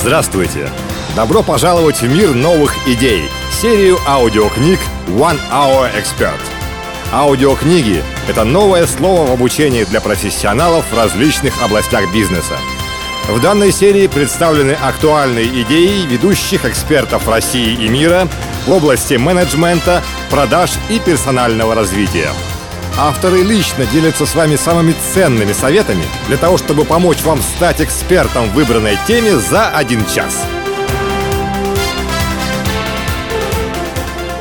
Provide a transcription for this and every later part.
Здравствуйте! Добро пожаловать в мир новых идей, серию аудиокниг One Hour Expert. Аудиокниги – это новое слово в обучении для профессионалов в различных областях бизнеса. В данной серии представлены актуальные идеи ведущих экспертов России и мира в области менеджмента, продаж и персонального развития. Авторы лично делятся с вами самыми ценными советами для того, чтобы помочь вам стать экспертом в выбранной теме за один час.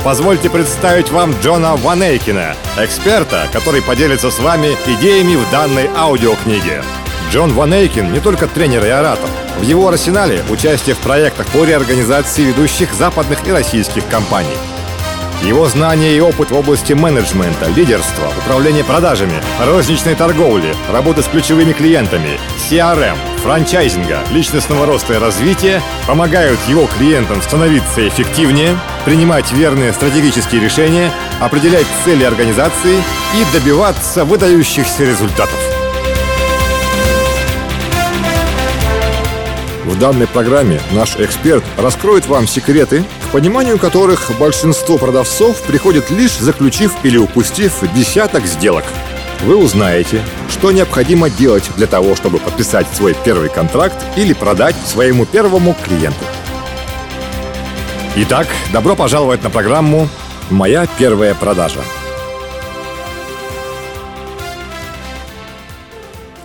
Позвольте представить вам Джона Ванейкина, эксперта, который поделится с вами идеями в данной аудиокниге. Джон Ванейкин не только тренер и оратор. В его арсенале участие в проектах по реорганизации ведущих западных и российских компаний – его знания и опыт в области менеджмента, лидерства, управления продажами, розничной торговли, работы с ключевыми клиентами, CRM, франчайзинга, личностного роста и развития помогают его клиентам становиться эффективнее, принимать верные стратегические решения, определять цели организации и добиваться выдающихся результатов. В данной программе наш эксперт раскроет вам секреты, к пониманию которых большинство продавцов приходит лишь заключив или упустив десяток сделок. Вы узнаете, что необходимо делать для того, чтобы подписать свой первый контракт или продать своему первому клиенту. Итак, добро пожаловать на программу «Моя первая продажа».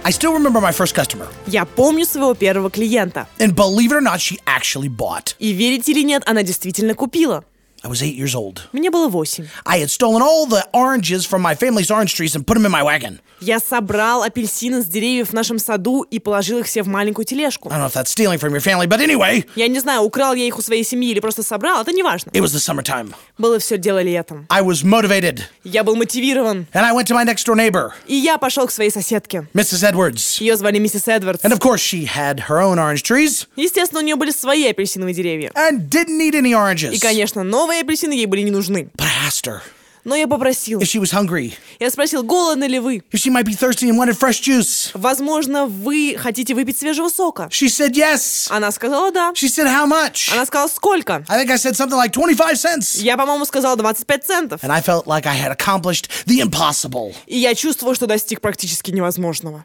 I still remember my first customer. Я помню своего первого клиента. And believe it or not, she actually bought. И верите или нет, она действительно купила. I was eight years old. Мне было восемь. I had stolen all the oranges from my family's orange trees and put them in my wagon. Я собрал апельсины с деревьев в нашем саду и положил их все в маленькую тележку. I don't know if that's stealing from your family, but anyway, Я не знаю, украл я их у своей семьи или просто собрал, это не важно. it was the summertime. Было все дело летом. I was motivated, Я был мотивирован. and I went to my next door neighbor, И я пошел к своей соседке. Mrs. Edwards. Ее звали миссис Эдвардс. And of course, she had her own orange trees Естественно, у нее были свои апельсиновые деревья. and didn't need any oranges. И, конечно, новые апельсины ей были не нужны. But I asked her Но я попросил. if she was hungry, Я спросил, голодны ли вы? if she might be thirsty and wanted fresh juice. Возможно, вы хотите выпить свежего сока? She said yes. Она сказала да. She said, How much? Она сказала, сколько? I think I said something like 25 cents. Я, по-моему, сказала 25 центов. And I felt like I had accomplished the impossible. И я чувствовала, что достиг практически невозможного.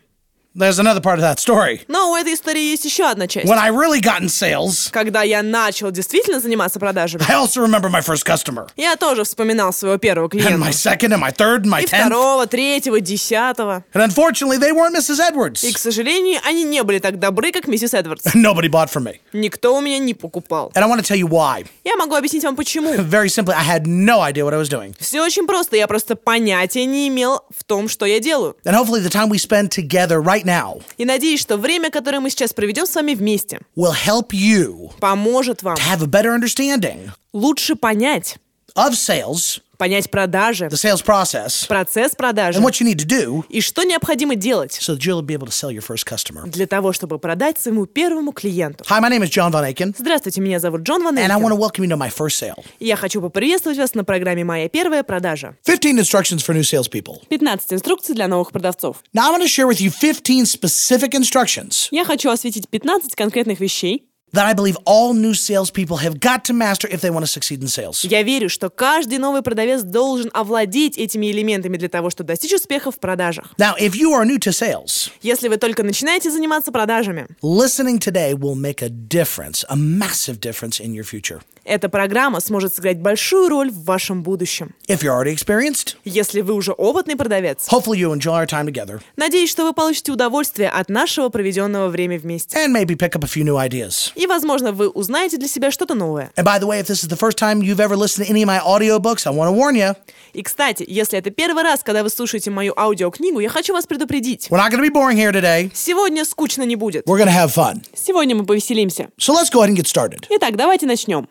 There's another part of that story. Но у этой истории есть еще одна часть. When I really got in sales, Когда я начал действительно заниматься продажами, I also remember my first customer. я тоже вспоминал своего первого And клиента. my second, and my third, and my И tenth. второго, третьего, десятого. And unfortunately, they weren't Mrs. Edwards. И, к сожалению, они не были так добры, как миссис Эдвардс. Nobody bought from me. Никто у меня не покупал. And I want to tell you why. Я могу объяснить вам почему. Very simply, I had no idea what I was doing. Все очень просто. Я просто понятия не имел в том, что я делаю. And hopefully, the time we spend together right now. И надеюсь, что время, которое мы сейчас проведем с вами вместе, will help you поможет вам to have a better understanding лучше понять, of sales, понять продажи, the sales process, процесс продажи and what you need to do и что необходимо делать so that you'll be able to sell your first customer. для того, чтобы продать своему первому клиенту. Hi, my name is John Von Aiken, Здравствуйте, меня зовут Джон Ван and I want to welcome you to my first sale. Я хочу поприветствовать вас на программе «Моя первая продажа». 15 instructions for new salespeople. 15 инструкций для новых продавцов. Now, I'm going to share with you 15 specific instructions Я хочу осветить 15 конкретных вещей. that I believe all new salespeople have got to master if they want to succeed in sales. Я верю, что каждый новый продавец должен овладеть этими элементами для того, чтобы достичь успеха в продажах. Now, if you are new to sales, Если вы только начинаете заниматься продажами, listening today will make a difference, a massive difference in your future. Эта программа сможет сыграть большую роль в вашем будущем. If you're already experienced, Если вы уже опытный продавец, hopefully you enjoy our time together надеюсь, что вы получите удовольствие от нашего проведенного время вместе. and maybe pick up a few new ideas. И, возможно, вы узнаете для себя что-то новое. And by the way, if this is the first time you've ever listened to any of my audiobooks, I want to warn you, И, кстати, если это первый раз, когда вы слушаете мою аудиокнигу, я хочу вас предупредить. we're not to be boring here today. Сегодня скучно не будет. We're to have fun. Сегодня мы повеселимся. So let's go ahead and get started. Итак, давайте начнем.